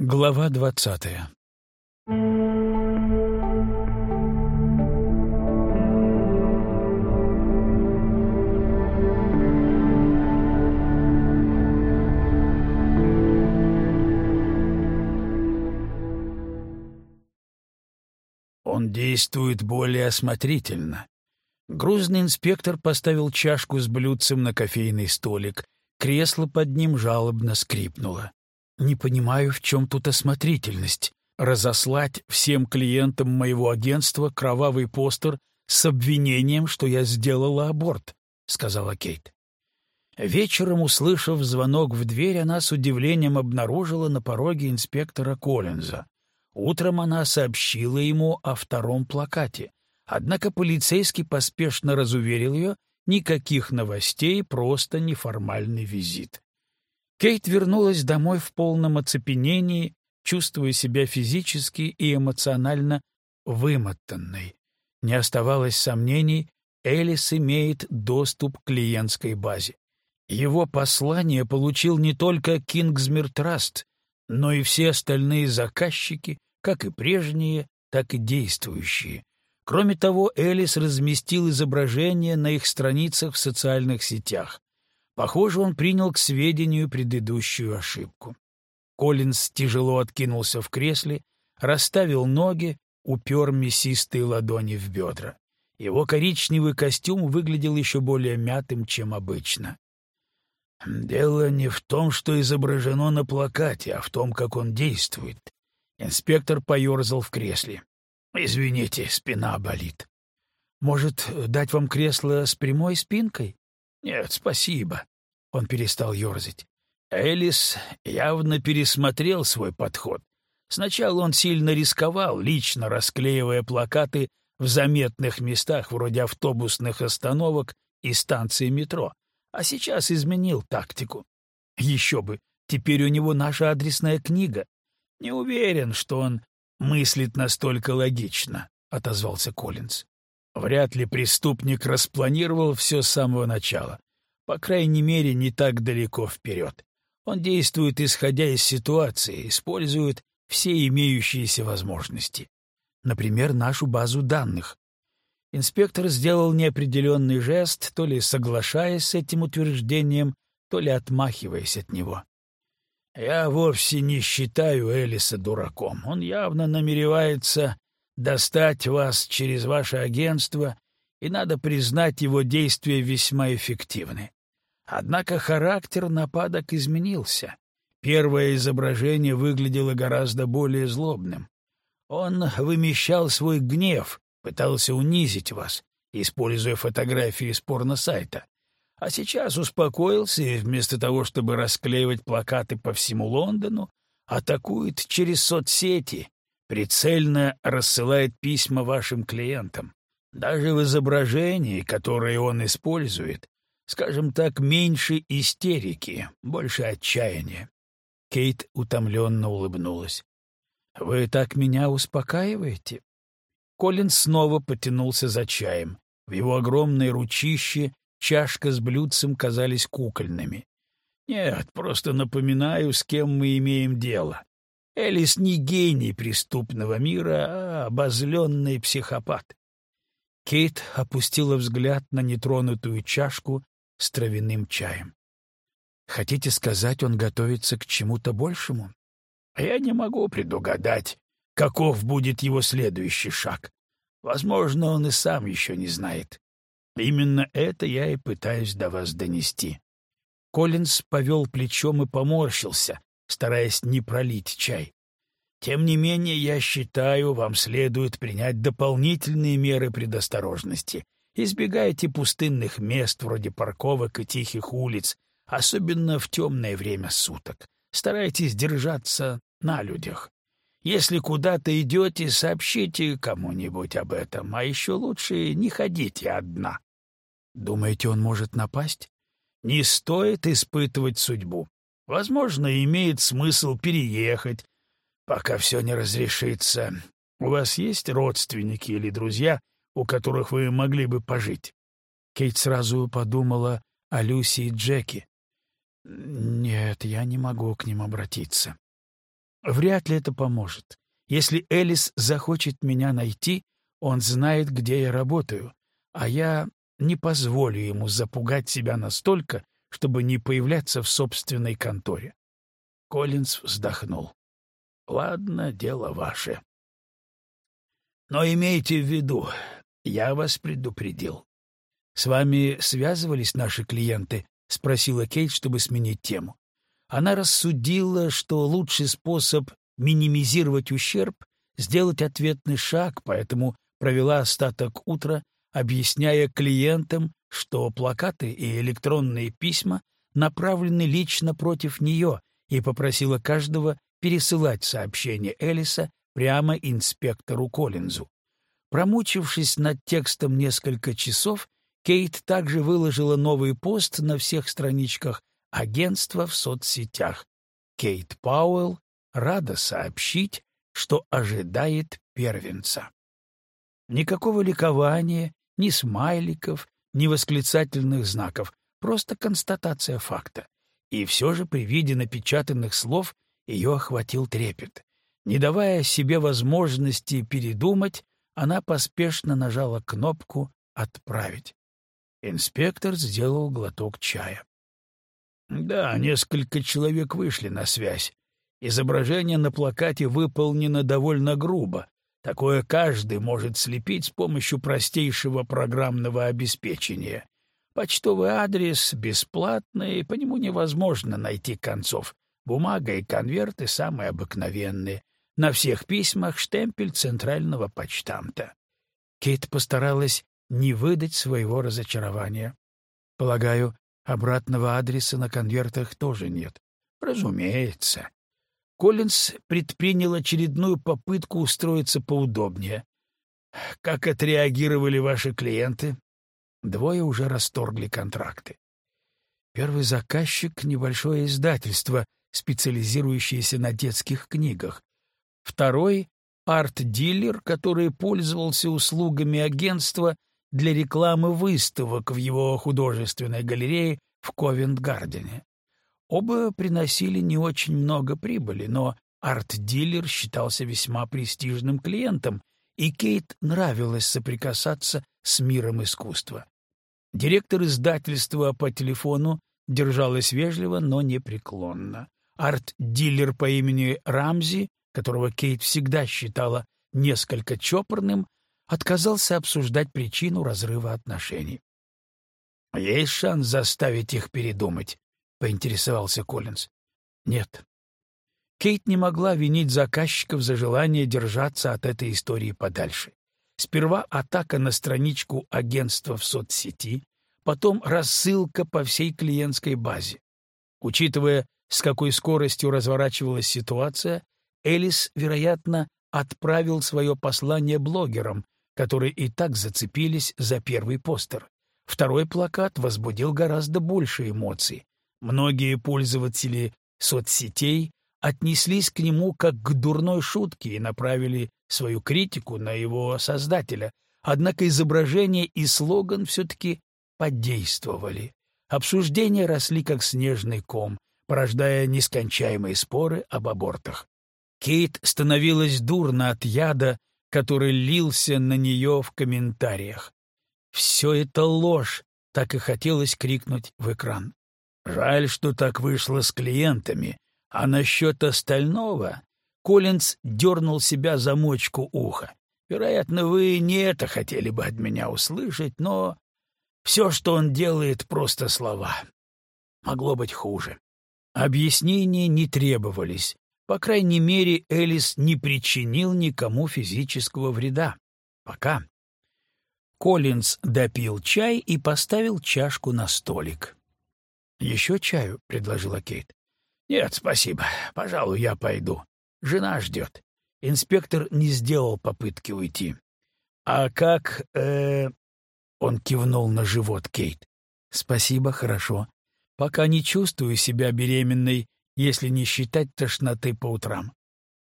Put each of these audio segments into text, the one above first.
Глава двадцатая Он действует более осмотрительно. Грузный инспектор поставил чашку с блюдцем на кофейный столик. Кресло под ним жалобно скрипнуло. Не понимаю, в чем тут осмотрительность. Разослать всем клиентам моего агентства кровавый постер с обвинением, что я сделала аборт, — сказала Кейт. Вечером, услышав звонок в дверь, она с удивлением обнаружила на пороге инспектора Коллинза. Утром она сообщила ему о втором плакате. Однако полицейский поспешно разуверил ее, никаких новостей, просто неформальный визит. Кейт вернулась домой в полном оцепенении, чувствуя себя физически и эмоционально вымотанной. Не оставалось сомнений, Элис имеет доступ к клиентской базе. Его послание получил не только Кингсмир Траст, но и все остальные заказчики, как и прежние, так и действующие. Кроме того, Элис разместил изображение на их страницах в социальных сетях. Похоже, он принял к сведению предыдущую ошибку. Коллинз тяжело откинулся в кресле, расставил ноги, упер мясистые ладони в бедра. Его коричневый костюм выглядел еще более мятым, чем обычно. «Дело не в том, что изображено на плакате, а в том, как он действует». Инспектор поерзал в кресле. «Извините, спина болит». «Может, дать вам кресло с прямой спинкой?» «Нет, спасибо». Он перестал ерзать. Элис явно пересмотрел свой подход. Сначала он сильно рисковал, лично расклеивая плакаты в заметных местах вроде автобусных остановок и станции метро, а сейчас изменил тактику. Еще бы, теперь у него наша адресная книга. Не уверен, что он мыслит настолько логично, — отозвался Коллинз. Вряд ли преступник распланировал все с самого начала. По крайней мере, не так далеко вперед. Он действует, исходя из ситуации, использует все имеющиеся возможности. Например, нашу базу данных. Инспектор сделал неопределенный жест, то ли соглашаясь с этим утверждением, то ли отмахиваясь от него. «Я вовсе не считаю Элиса дураком. Он явно намеревается достать вас через ваше агентство, и надо признать, его действия весьма эффективны. Однако характер нападок изменился. Первое изображение выглядело гораздо более злобным. Он вымещал свой гнев, пытался унизить вас, используя фотографии с порно-сайта. А сейчас успокоился и вместо того, чтобы расклеивать плакаты по всему Лондону, атакует через соцсети, прицельно рассылает письма вашим клиентам. Даже в изображении, которое он использует, скажем так, меньше истерики, больше отчаяния. Кейт утомленно улыбнулась. «Вы так меня успокаиваете?» Колин снова потянулся за чаем. В его огромной ручище чашка с блюдцем казались кукольными. «Нет, просто напоминаю, с кем мы имеем дело. Элис не гений преступного мира, а обозленный психопат. Кейт опустила взгляд на нетронутую чашку с травяным чаем. «Хотите сказать, он готовится к чему-то большему?» «Я не могу предугадать, каков будет его следующий шаг. Возможно, он и сам еще не знает. Именно это я и пытаюсь до вас донести». Коллинз повел плечом и поморщился, стараясь не пролить чай. Тем не менее, я считаю, вам следует принять дополнительные меры предосторожности. Избегайте пустынных мест вроде парковок и тихих улиц, особенно в темное время суток. Старайтесь держаться на людях. Если куда-то идете, сообщите кому-нибудь об этом, а еще лучше не ходите одна. Думаете, он может напасть? Не стоит испытывать судьбу. Возможно, имеет смысл переехать, пока все не разрешится. У вас есть родственники или друзья, у которых вы могли бы пожить?» Кейт сразу подумала о Люси и Джеки. «Нет, я не могу к ним обратиться». Вряд ли это поможет. Если Элис захочет меня найти, он знает, где я работаю, а я не позволю ему запугать себя настолько, чтобы не появляться в собственной конторе. Коллинз вздохнул. «Ладно, дело ваше. Но имейте в виду, я вас предупредил. С вами связывались наши клиенты?» — спросила Кейт, чтобы сменить тему. Она рассудила, что лучший способ минимизировать ущерб — сделать ответный шаг, поэтому провела остаток утра, объясняя клиентам, что плакаты и электронные письма направлены лично против нее, и попросила каждого пересылать сообщение Элиса прямо инспектору Коллинзу. Промучившись над текстом несколько часов, Кейт также выложила новый пост на всех страничках агентства в соцсетях. Кейт Пауэлл рада сообщить, что ожидает первенца. Никакого ликования, ни смайликов, ни восклицательных знаков, просто констатация факта. И все же при виде напечатанных слов ее охватил трепет. Не давая себе возможности передумать, она поспешно нажала кнопку «Отправить». Инспектор сделал глоток чая. Да, несколько человек вышли на связь. Изображение на плакате выполнено довольно грубо. Такое каждый может слепить с помощью простейшего программного обеспечения. Почтовый адрес бесплатный, по нему невозможно найти концов. Бумага и конверты самые обыкновенные. На всех письмах штемпель центрального почтамта. Кейт постаралась не выдать своего разочарования. Полагаю, Обратного адреса на конвертах тоже нет. Разумеется. Коллинз предпринял очередную попытку устроиться поудобнее. Как отреагировали ваши клиенты? Двое уже расторгли контракты. Первый заказчик — небольшое издательство, специализирующееся на детских книгах. Второй — арт-дилер, который пользовался услугами агентства для рекламы выставок в его художественной галерее в Ковент-Гардене. Оба приносили не очень много прибыли, но арт-дилер считался весьма престижным клиентом, и Кейт нравилось соприкасаться с миром искусства. Директор издательства по телефону держалась вежливо, но непреклонно. Арт-дилер по имени Рамзи, которого Кейт всегда считала несколько чопорным, отказался обсуждать причину разрыва отношений. «Есть шанс заставить их передумать?» — поинтересовался Коллинз. «Нет». Кейт не могла винить заказчиков за желание держаться от этой истории подальше. Сперва атака на страничку агентства в соцсети, потом рассылка по всей клиентской базе. Учитывая, с какой скоростью разворачивалась ситуация, Элис, вероятно, отправил свое послание блогерам, которые и так зацепились за первый постер. Второй плакат возбудил гораздо больше эмоций. Многие пользователи соцсетей отнеслись к нему как к дурной шутке и направили свою критику на его создателя, однако изображение и слоган все-таки подействовали. Обсуждения росли как снежный ком, порождая нескончаемые споры об абортах. Кейт становилась дурно от яда, который лился на нее в комментариях. «Все это ложь!» — так и хотелось крикнуть в экран. «Жаль, что так вышло с клиентами. А насчет остального...» Коллинз дернул себя за мочку уха. «Вероятно, вы не это хотели бы от меня услышать, но все, что он делает, — просто слова. Могло быть хуже. Объяснения не требовались. По крайней мере, Элис не причинил никому физического вреда. Пока. Коллинз допил чай и поставил чашку на столик. «Еще чаю?» — предложила Кейт. «Нет, спасибо. Пожалуй, я пойду. Жена ждет». Инспектор не сделал попытки уйти. «А как...» э... Он кивнул на живот Кейт. «Спасибо, хорошо. Пока не чувствую себя беременной если не считать тошноты по утрам.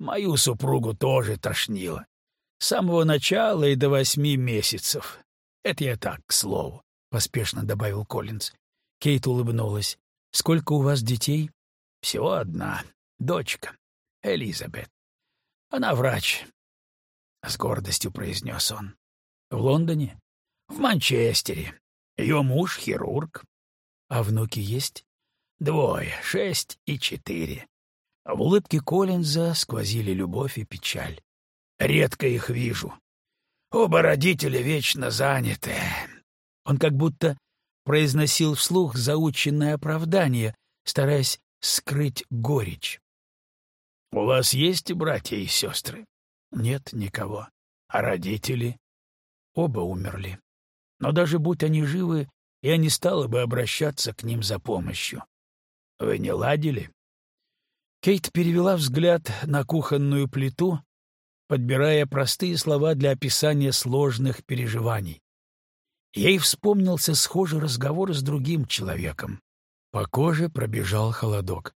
Мою супругу тоже тошнило. С самого начала и до восьми месяцев. Это я так, к слову, — поспешно добавил Коллинз. Кейт улыбнулась. «Сколько у вас детей?» «Всего одна. Дочка. Элизабет. Она врач, — с гордостью произнес он. В Лондоне? В Манчестере. Ее муж — хирург. А внуки есть? Двое, шесть и четыре. В улыбке Коллинза сквозили любовь и печаль. Редко их вижу. Оба родителя вечно заняты. Он как будто произносил вслух заученное оправдание, стараясь скрыть горечь. — У вас есть братья и сестры? — Нет никого. — А родители? Оба умерли. Но даже будь они живы, я не стала бы обращаться к ним за помощью. Вы не ладили? Кейт перевела взгляд на кухонную плиту, подбирая простые слова для описания сложных переживаний. Ей вспомнился схожий разговор с другим человеком. По коже пробежал холодок.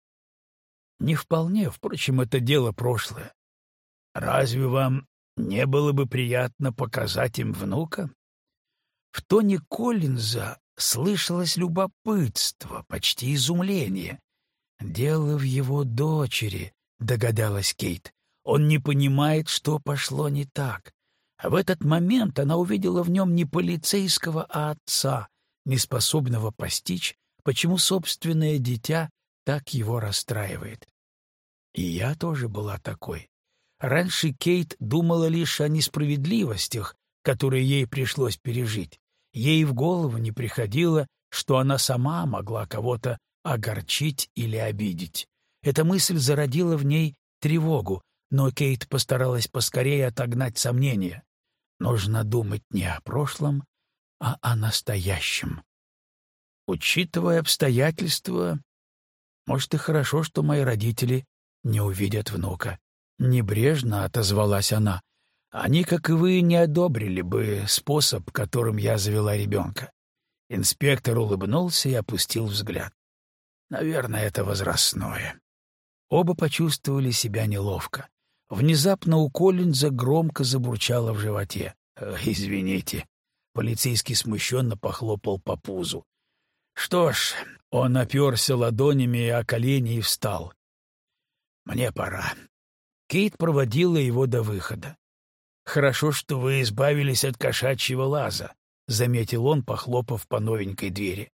Не вполне, впрочем, это дело прошлое. Разве вам не было бы приятно показать им внука? В тоне Коллинза слышалось любопытство, почти изумление. «Дело в его дочери», — догадалась Кейт. «Он не понимает, что пошло не так. А в этот момент она увидела в нем не полицейского, а отца, неспособного постичь, почему собственное дитя так его расстраивает. И я тоже была такой. Раньше Кейт думала лишь о несправедливостях, которые ей пришлось пережить. Ей в голову не приходило, что она сама могла кого-то огорчить или обидеть. Эта мысль зародила в ней тревогу, но Кейт постаралась поскорее отогнать сомнения. Нужно думать не о прошлом, а о настоящем. Учитывая обстоятельства, может, и хорошо, что мои родители не увидят внука. Небрежно отозвалась она. Они, как и вы, не одобрили бы способ, которым я завела ребенка. Инспектор улыбнулся и опустил взгляд. Наверное, это возрастное. Оба почувствовали себя неловко. Внезапно у Коллинза громко забурчало в животе. «Э, «Извините». Полицейский смущенно похлопал по пузу. Что ж, он оперся ладонями о колени и встал. «Мне пора». Кейт проводила его до выхода. «Хорошо, что вы избавились от кошачьего лаза», — заметил он, похлопав по новенькой двери.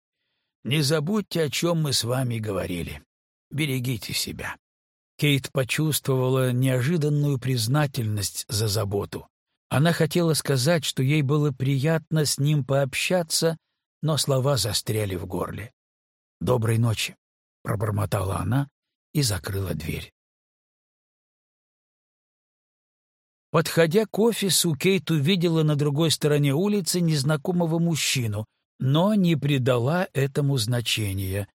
Не забудьте, о чем мы с вами говорили. Берегите себя. Кейт почувствовала неожиданную признательность за заботу. Она хотела сказать, что ей было приятно с ним пообщаться, но слова застряли в горле. «Доброй ночи», — пробормотала она и закрыла дверь. Подходя к офису, Кейт увидела на другой стороне улицы незнакомого мужчину, но не придала этому значения.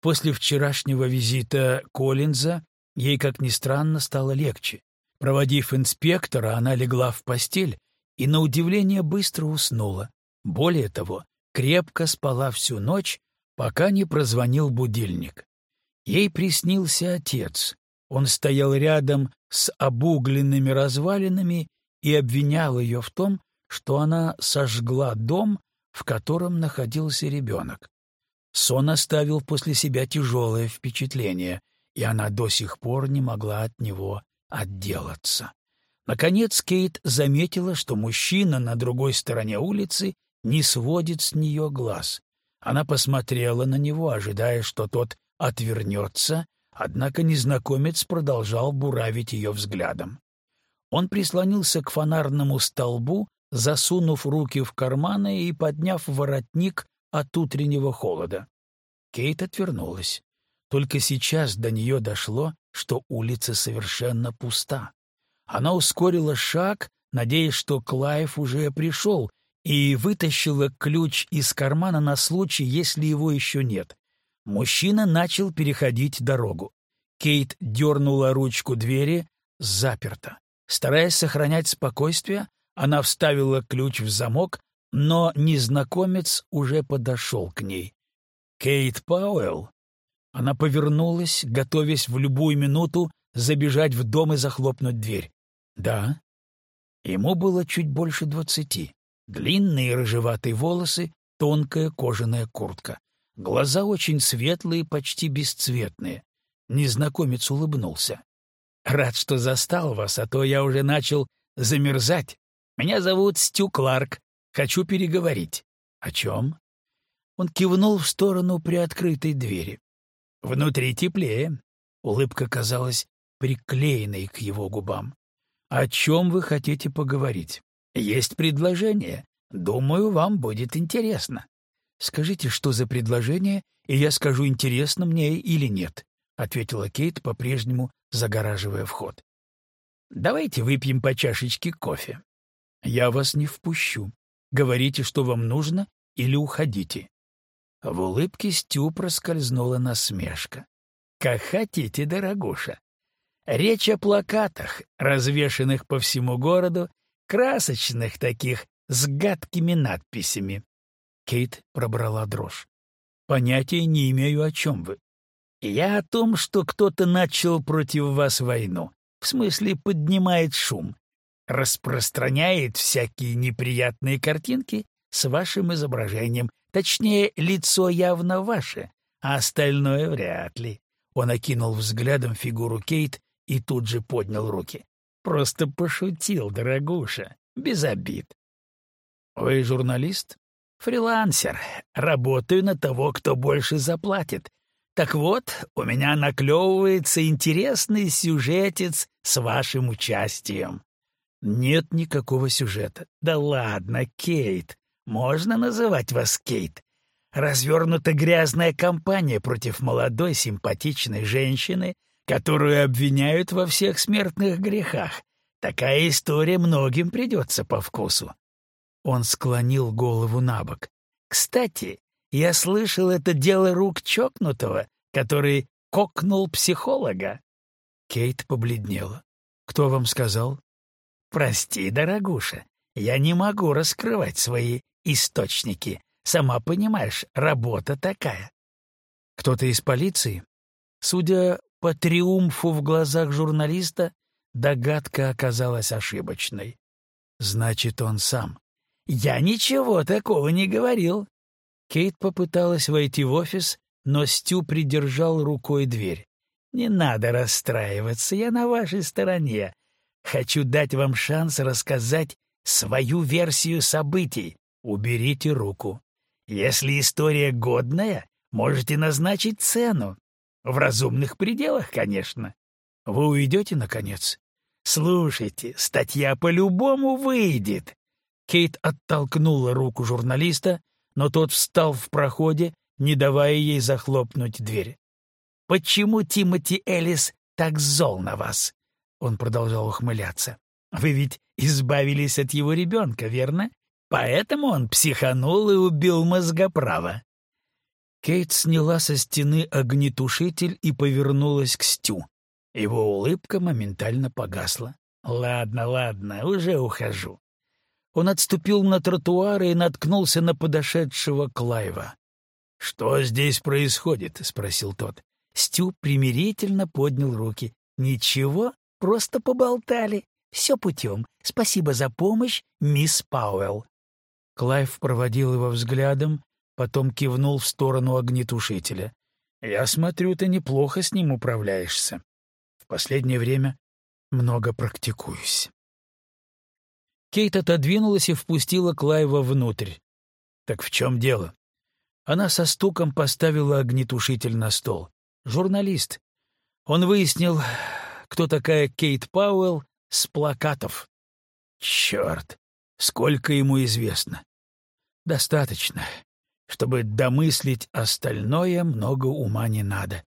После вчерашнего визита Коллинза ей, как ни странно, стало легче. Проводив инспектора, она легла в постель и, на удивление, быстро уснула. Более того, крепко спала всю ночь, пока не прозвонил будильник. Ей приснился отец. Он стоял рядом с обугленными развалинами и обвинял ее в том, что она сожгла дом, в котором находился ребенок. Сон оставил после себя тяжелое впечатление, и она до сих пор не могла от него отделаться. Наконец Кейт заметила, что мужчина на другой стороне улицы не сводит с нее глаз. Она посмотрела на него, ожидая, что тот отвернется, однако незнакомец продолжал буравить ее взглядом. Он прислонился к фонарному столбу, засунув руки в карманы и подняв воротник от утреннего холода. Кейт отвернулась. Только сейчас до нее дошло, что улица совершенно пуста. Она ускорила шаг, надеясь, что Клайв уже пришел, и вытащила ключ из кармана на случай, если его еще нет. Мужчина начал переходить дорогу. Кейт дернула ручку двери, заперта. Стараясь сохранять спокойствие, она вставила ключ в замок, но незнакомец уже подошел к ней. «Кейт Пауэлл?» Она повернулась, готовясь в любую минуту забежать в дом и захлопнуть дверь. «Да». Ему было чуть больше двадцати. Длинные рыжеватые волосы, тонкая кожаная куртка. Глаза очень светлые, почти бесцветные. Незнакомец улыбнулся. Рад, что застал вас, а то я уже начал замерзать. Меня зовут Стю Кларк. Хочу переговорить. О чем? Он кивнул в сторону приоткрытой двери. Внутри теплее. Улыбка казалась приклеенной к его губам. О чем вы хотите поговорить? Есть предложение. Думаю, вам будет интересно. Скажите, что за предложение, и я скажу, интересно мне или нет, ответила Кейт, по-прежнему загораживая вход. Давайте выпьем по чашечке кофе. Я вас не впущу. Говорите, что вам нужно, или уходите. В улыбке Стю проскользнула насмешка. Как хотите, дорогуша. Речь о плакатах, развешанных по всему городу, красочных таких, с гадкими надписями. Кейт пробрала дрожь. Понятия не имею, о чем вы. Я о том, что кто-то начал против вас войну. В смысле, поднимает шум. Распространяет всякие неприятные картинки с вашим изображением. Точнее, лицо явно ваше, а остальное вряд ли. Он окинул взглядом фигуру Кейт и тут же поднял руки. «Просто пошутил, дорогуша, без обид». «Вы журналист?» «Фрилансер. Работаю на того, кто больше заплатит. Так вот, у меня наклевывается интересный сюжетец с вашим участием». «Нет никакого сюжета». «Да ладно, Кейт. Можно называть вас Кейт. Развернута грязная кампания против молодой симпатичной женщины, которую обвиняют во всех смертных грехах. Такая история многим придется по вкусу. Он склонил голову на бок. Кстати, я слышал, это дело рук чокнутого, который кокнул психолога. Кейт побледнела. Кто вам сказал? Прости, дорогуша, я не могу раскрывать свои источники. Сама понимаешь, работа такая. Кто-то из полиции? Судя по триумфу в глазах журналиста догадка оказалась ошибочной. Значит, он сам. «Я ничего такого не говорил». Кейт попыталась войти в офис, но Стю придержал рукой дверь. «Не надо расстраиваться, я на вашей стороне. Хочу дать вам шанс рассказать свою версию событий. Уберите руку. Если история годная, можете назначить цену. В разумных пределах, конечно. Вы уйдете, наконец? Слушайте, статья по-любому выйдет. Кейт оттолкнула руку журналиста, но тот встал в проходе, не давая ей захлопнуть дверь. «Почему Тимоти Элис так зол на вас?» Он продолжал ухмыляться. «Вы ведь избавились от его ребенка, верно? Поэтому он психанул и убил мозгоправа. Кейт сняла со стены огнетушитель и повернулась к Стю. Его улыбка моментально погасла. «Ладно, ладно, уже ухожу». Он отступил на тротуар и наткнулся на подошедшего Клайва. «Что здесь происходит?» — спросил тот. Стю примирительно поднял руки. «Ничего, просто поболтали. Все путем. Спасибо за помощь, мисс Пауэлл». Клайв проводил его взглядом, потом кивнул в сторону огнетушителя. «Я смотрю, ты неплохо с ним управляешься. В последнее время много практикуюсь». Кейт отодвинулась и впустила Клайва внутрь. «Так в чем дело?» Она со стуком поставила огнетушитель на стол. «Журналист. Он выяснил, кто такая Кейт Пауэлл с плакатов. Черт, сколько ему известно. Достаточно. Чтобы домыслить остальное, много ума не надо.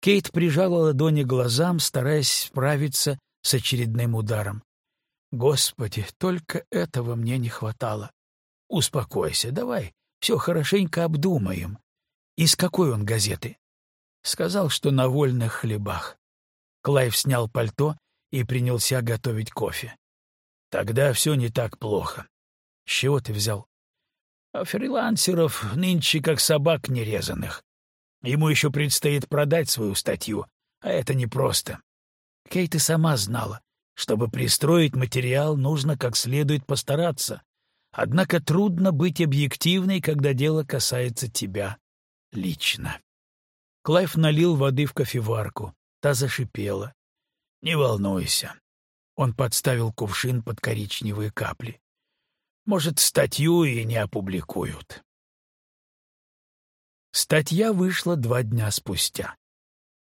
Кейт прижала ладони к глазам, стараясь справиться с очередным ударом. «Господи, только этого мне не хватало. Успокойся, давай, все хорошенько обдумаем. Из какой он газеты?» Сказал, что на вольных хлебах. Клайв снял пальто и принялся готовить кофе. «Тогда все не так плохо. С чего ты взял?» А фрилансеров нынче как собак нерезанных. Ему еще предстоит продать свою статью, а это непросто. Кейт и сама знала, чтобы пристроить материал, нужно как следует постараться. Однако трудно быть объективной, когда дело касается тебя лично. Клайв налил воды в кофеварку. Та зашипела. Не волнуйся. Он подставил кувшин под коричневые капли. Может, статью и не опубликуют. Статья вышла два дня спустя.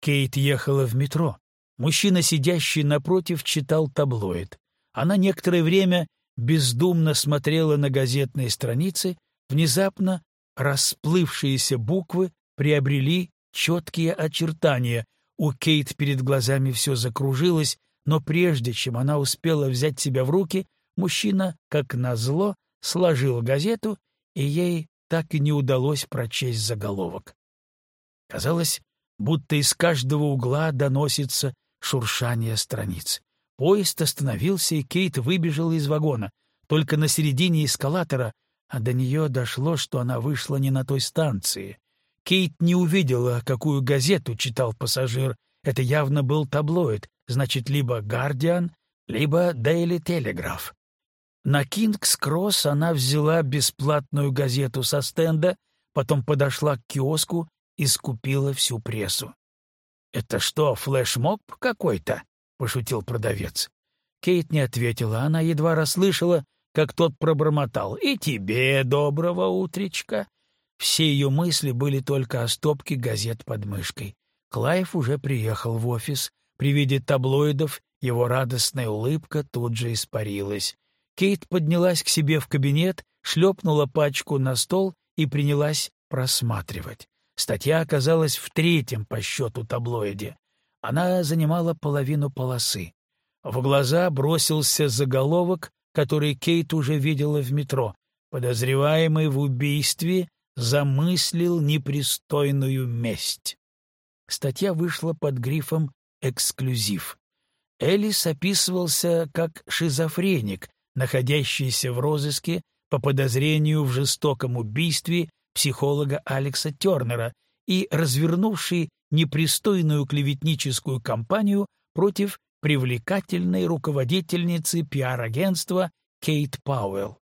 Кейт ехала в метро. Мужчина, сидящий напротив, читал таблоид. Она некоторое время бездумно смотрела на газетные страницы, внезапно расплывшиеся буквы приобрели четкие очертания. У Кейт перед глазами все закружилось, но прежде чем она успела взять себя в руки, мужчина, как назло, сложил газету, и ей так и не удалось прочесть заголовок. Казалось, будто из каждого угла доносится шуршание страниц. Поезд остановился, и Кейт выбежала из вагона. Только на середине эскалатора, а до нее дошло, что она вышла не на той станции. Кейт не увидела, какую газету читал пассажир. Это явно был таблоид, значит, либо «Гардиан», либо «Дейли Телеграф». На Кингс-Кросс она взяла бесплатную газету со стенда, потом подошла к киоску и скупила всю прессу. «Это что, флешмоб какой-то?» — пошутил продавец. Кейт не ответила, она едва расслышала, как тот пробормотал. «И тебе доброго утречка!» Все ее мысли были только о стопке газет под мышкой. Клайв уже приехал в офис. При виде таблоидов его радостная улыбка тут же испарилась. Кейт поднялась к себе в кабинет, шлепнула пачку на стол и принялась просматривать. Статья оказалась в третьем по счету таблоиде. Она занимала половину полосы. В глаза бросился заголовок, который Кейт уже видела в метро. Подозреваемый в убийстве замыслил непристойную месть. Статья вышла под грифом «Эксклюзив». Элис описывался как шизофреник, находящийся в розыске по подозрению в жестоком убийстве психолога Алекса Тернера и развернувший непристойную клеветническую кампанию против привлекательной руководительницы пиар-агентства Кейт Пауэлл.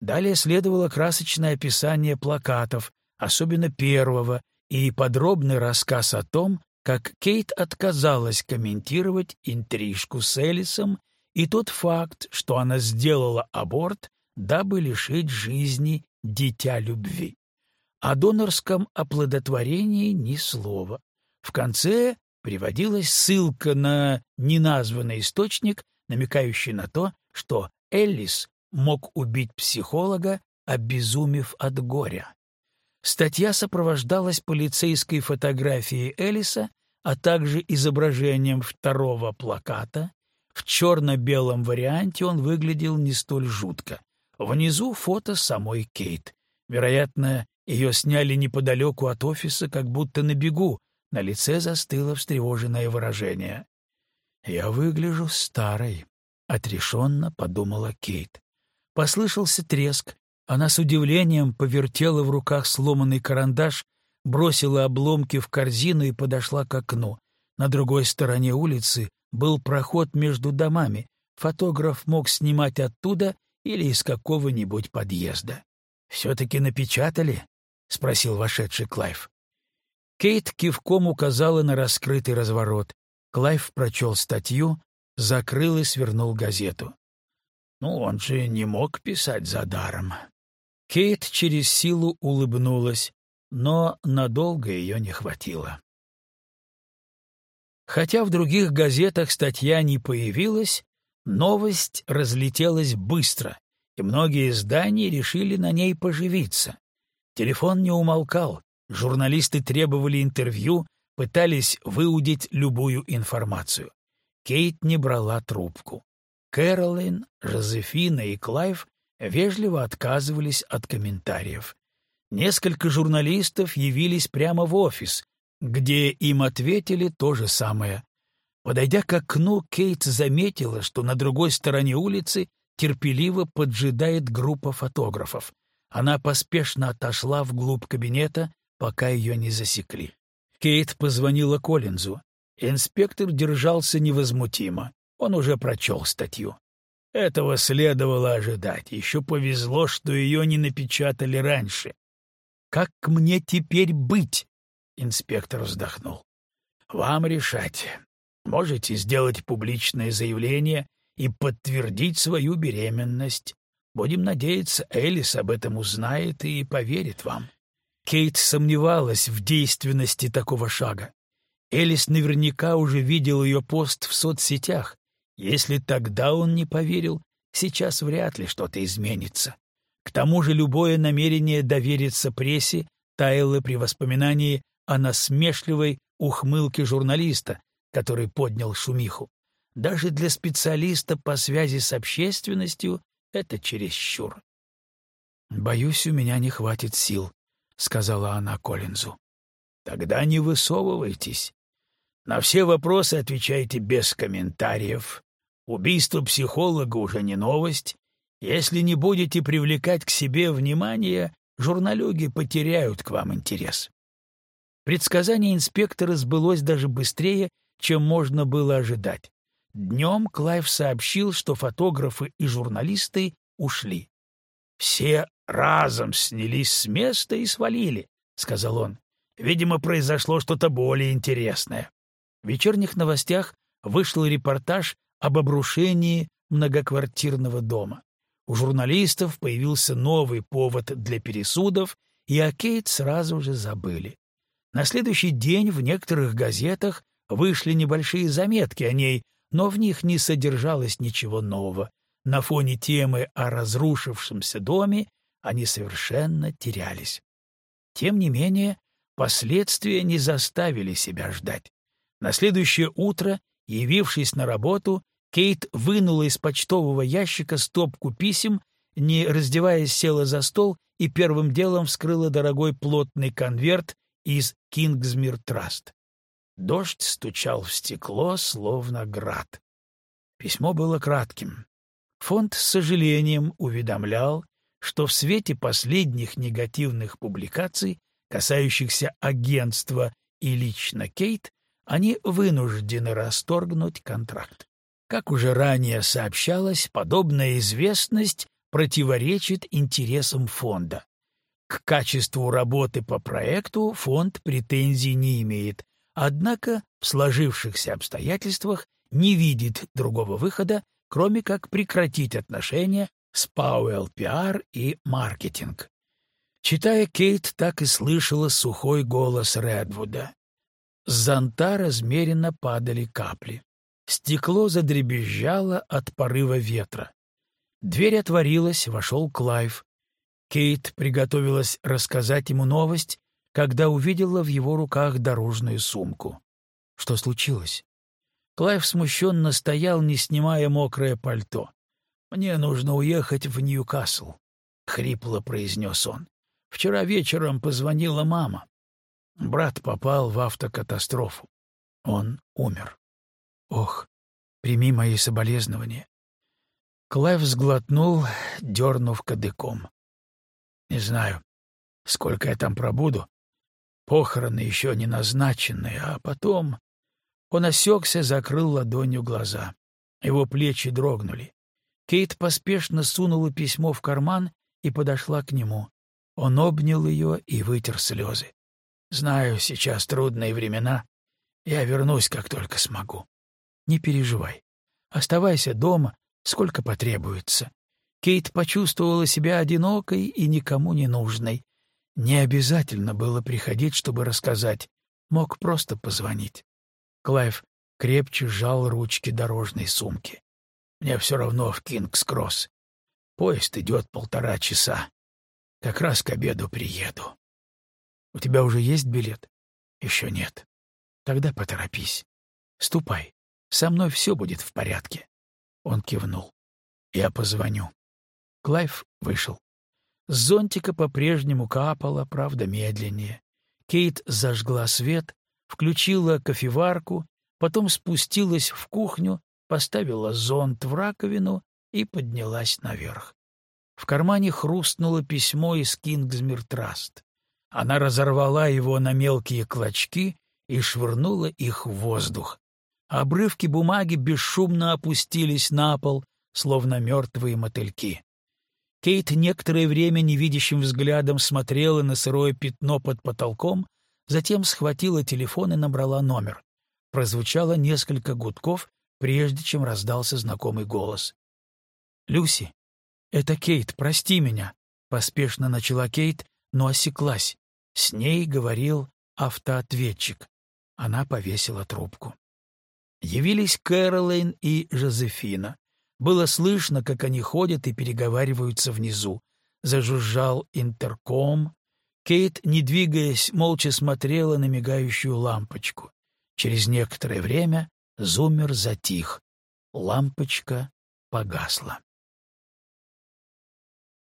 Далее следовало красочное описание плакатов, особенно первого, и подробный рассказ о том, как Кейт отказалась комментировать интрижку с Элисом и тот факт, что она сделала аборт, дабы лишить жизни дитя любви. О донорском оплодотворении ни слова. В конце приводилась ссылка на неназванный источник, намекающий на то, что Эллис мог убить психолога, обезумев от горя. Статья сопровождалась полицейской фотографией Эллиса, а также изображением второго плаката, в черно-белом варианте он выглядел не столь жутко. Внизу фото самой Кейт. Вероятно, ее сняли неподалеку от офиса, как будто на бегу. На лице застыло встревоженное выражение. «Я выгляжу старой», — отрешенно подумала Кейт. Послышался треск. Она с удивлением повертела в руках сломанный карандаш, бросила обломки в корзину и подошла к окну. На другой стороне улицы был проход между домами, фотограф мог снимать оттуда или из какого-нибудь подъезда. «Все-таки напечатали?» — спросил вошедший Клайв. Кейт кивком указала на раскрытый разворот. Клайв прочел статью, закрыл и свернул газету. Ну, он же не мог писать задаром. Кейт через силу улыбнулась, но надолго ее не хватило. Хотя в других газетах статья не появилась, новость разлетелась быстро, и многие издания решили на ней поживиться. Телефон не умолкал, журналисты требовали интервью, пытались выудить любую информацию. Кейт не брала трубку. Кэролин, Жозефина и Клайв вежливо отказывались от комментариев. Несколько журналистов явились прямо в офис, где им ответили то же самое. Подойдя к окну, Кейт заметила, что на другой стороне улицы терпеливо поджидает группа фотографов. Она поспешно отошла вглубь кабинета, пока ее не засекли. Кейт позвонила Коллинзу. Инспектор держался невозмутимо. Он уже прочел статью. Этого следовало ожидать. Еще повезло, что ее не напечатали раньше. «Как мне теперь быть?» Инспектор вздохнул. «Вам решать. Можете сделать публичное заявление и подтвердить свою беременность. Будем надеяться, Элис об этом узнает и поверит вам». Кейт сомневалась в действенности такого шага. Элис наверняка уже видел ее пост в соцсетях. Если тогда он не поверил, сейчас вряд ли что-то изменится. К тому же любое намерение довериться прессе таяло при воспоминании о насмешливой ухмылке журналиста, который поднял шумиху. Даже для специалиста по связи с общественностью это чересчур. «Боюсь, у меня не хватит сил», — сказала она Коллинзу. «Тогда не высовывайтесь. На все вопросы отвечайте без комментариев. Убийство психолога уже не новость. Если не будете привлекать к себе внимание, журналюги потеряют к вам интерес». Предсказание инспектора сбылось даже быстрее, чем можно было ожидать. Днем Клайв сообщил, что фотографы и журналисты ушли. «Все разом снялись с места и свалили», — сказал он. «Видимо, произошло что-то более интересное». В вечерних новостях вышел репортаж об обрушении многоквартирного дома. У журналистов появился новый повод для пересудов, и о Кейт сразу же забыли. На следующий день в некоторых газетах вышли небольшие заметки о ней, но в них не содержалось ничего нового. На фоне темы о разрушившемся доме они совершенно терялись. Тем не менее, последствия не заставили себя ждать. На следующее утро, явившись на работу, Кейт вынула из почтового ящика стопку писем, не раздеваясь, села за стол и первым делом вскрыла дорогой плотный конверт из Кингсмир Траст. Дождь стучал в стекло, словно град. Письмо было кратким. Фонд с сожалением уведомлял, что в свете последних негативных публикаций, касающихся агентства и лично Кейт, они вынуждены расторгнуть контракт. Как уже ранее сообщалось, подобная известность противоречит интересам фонда. К качеству работы по проекту фонд претензий не имеет, однако в сложившихся обстоятельствах не видит другого выхода, кроме как прекратить отношения с Powell PR и маркетинг. Читая Кейт, так и слышала сухой голос Редвуда. С зонта размеренно падали капли. Стекло задребезжало от порыва ветра. Дверь отворилась, вошел Клайв. Кейт приготовилась рассказать ему новость, когда увидела в его руках дорожную сумку. Что случилось? Клайв смущенно стоял, не снимая мокрое пальто. «Мне нужно уехать в Ньюкасл», — хрипло произнес он. «Вчера вечером позвонила мама. Брат попал в автокатастрофу. Он умер. Ох, прими мои соболезнования. Клайв сглотнул, дернув кадыком. Не знаю, сколько я там пробуду. Похороны еще не назначены, а потом... Он осекся, закрыл ладонью глаза. Его плечи дрогнули. Кейт поспешно сунула письмо в карман и подошла к нему. Он обнял ее и вытер слезы. Знаю, сейчас трудные времена. Я вернусь, как только смогу. Не переживай. Оставайся дома, сколько потребуется. Кейт почувствовала себя одинокой и никому не нужной. Не обязательно было приходить, чтобы рассказать. Мог просто позвонить. Клайв крепче сжал ручки дорожной сумки. Мне все равно в Кингс-Кросс. Поезд идет полтора часа. Как раз к обеду приеду. У тебя уже есть билет? Еще нет. Тогда поторопись. Ступай. Со мной все будет в порядке. Он кивнул. Я позвоню. Клайв вышел. С зонтика по-прежнему капало, правда, медленнее. Кейт зажгла свет, включила кофеварку, потом спустилась в кухню, поставила зонт в раковину и поднялась наверх. В кармане хрустнуло письмо из Кингсмир Траст. Она разорвала его на мелкие клочки и швырнула их в воздух. Обрывки бумаги бесшумно опустились на пол, словно мертвые мотыльки. Кейт некоторое время невидящим взглядом смотрела на сырое пятно под потолком, затем схватила телефон и набрала номер. Прозвучало несколько гудков, прежде чем раздался знакомый голос. «Люси, это Кейт, прости меня», — поспешно начала Кейт, но осеклась. С ней говорил автоответчик. Она повесила трубку. Явились Кэролайн и Жозефина. Было слышно, как они ходят и переговариваются внизу. Зажужжал интерком. Кейт, не двигаясь, молча смотрела на мигающую лампочку. Через некоторое время зумер затих. Лампочка погасла.